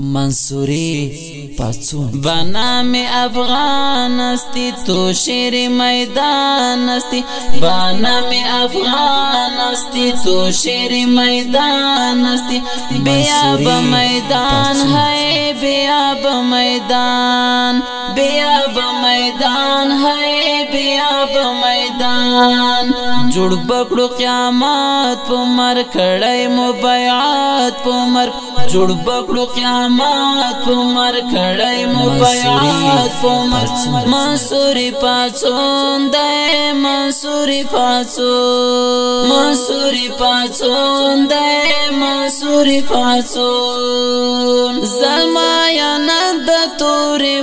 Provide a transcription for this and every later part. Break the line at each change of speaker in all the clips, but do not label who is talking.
منصوری پاتو بنام افغان استی تو شیر میدان استی بنام افغان استی تو شیر میدان استی بیا به میدان ہے بیا به میدان بیا به میدان ہے بیا به میدان جوړ بکړو قیامت په مر کړای مو بیات په مر جوړ بکړو قیامت عمر کړای مو بیات عمر منصوري پاتون دای منصوري پاتون منصوري پاتون دای منصوري پاتون زلمایا نند تورې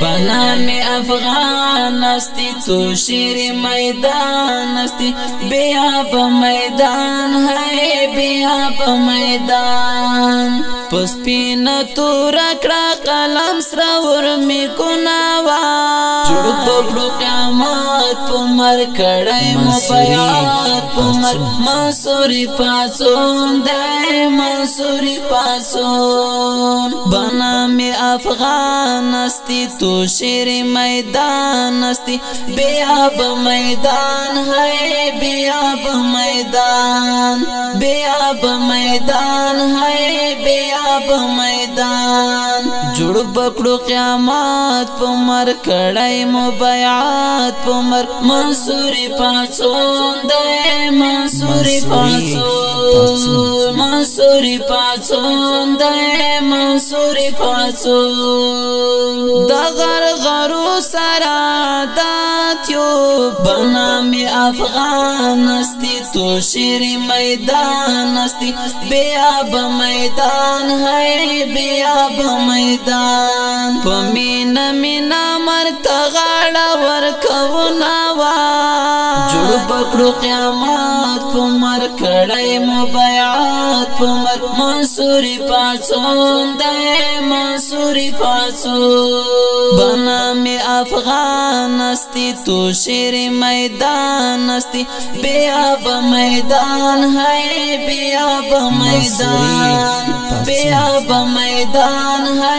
بنا می افغان استی تو شیر میدان استی بیا په میدان ہے بیا په میدان پس پینا تور کړه قلم سره ور می ګناوا جوړ پګړو قیامت په مر کړه مو بیان په مر منصوري پاسون دای منصوري پاسون بنا می افغان استی تو شیر میدان استی بیا په میدان ہے بیا په میدان بیا په میدان هاي بیا په میدان جوړ بکړو قیامت په مر کړای مو بیعت په مر منصور پاتون دې منصور پاتون منصور پاتون دې منصور پاتون دا غر غرو سرا داتیو بنام افغان استی تو شیر میدان استی بیا میدان ہے بیا میدان میدان په مینا مینا مرته غاړه ورکو ناوا بکړو قیامت په مر کړای مو بیعت په مر منصور پاتون دای منصور پاتون بنا می افغان استی تو شیر میدان استی بیا په میدان ہے بیا په میدان بیا په میدان ہے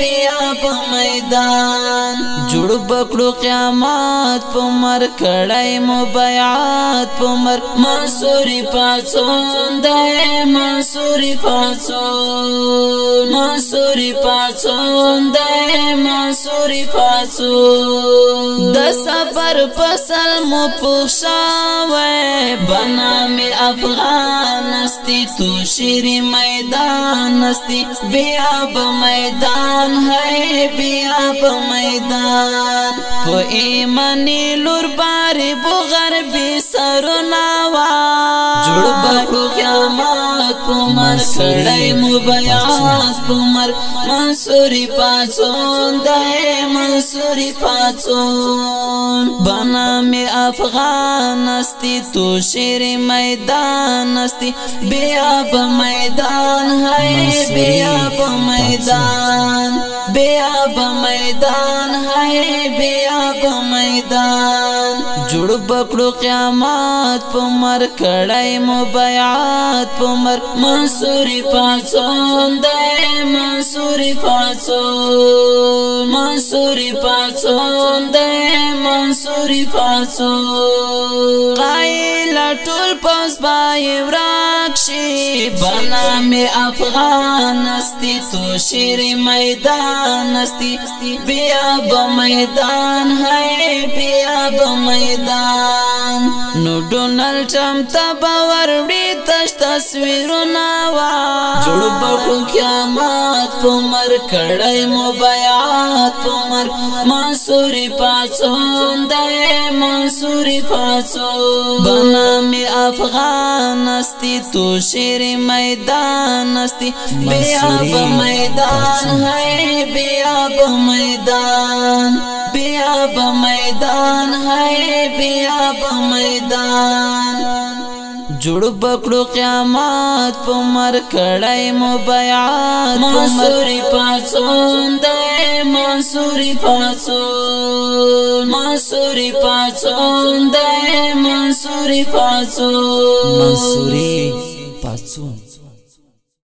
بیا په میدان جوړ بکړو قیامت په مر کړای مو بیعت په مر منصوري پاتون دای منصوري پاتون منصوري پاتون دای منصوري پاتون د سفر فصل مو پوښاوې بنا می افغان استی تو شری میدان استی بیا په میدان ہے بیا په میدان په ایمانی لور بارې بغر به سرونه وا جوړ بکړو قیامت په مر سړی مو بیاس په مر منصوري پاتون د منصوري پاتون بنا می افغان استی تو شیر میدان استی بیا په میدان ہے بیا په میدان بیا په میدان هاي بیا په میدان جوړ بکړو قیامت په مر کړای مو بیات په مر منصور پاتون دای منصور پاتون منصور پاتون دای منصور پاتون ټول پس پای ورک شي برنامه افغان استی تو شیر میدان استی بیا به میدان ہے بیا به میدان نو ډونل چم تا باور وړي تش تصویرونه وا جوړ په قیامت په مر کړای مو بیات په مر منصور پاسوند دی منصور پاسو بنا می افغان استی تو شیر میدان استی بیا به میدان ہے بیا به میدان بیا به میدان ہے بیا به میدان جوړ بکړو قیامت په مر کړای مو بیعت منصور پاتون دای منصور پاتون منصور پاتون دای منصور پاتون منصور پاتون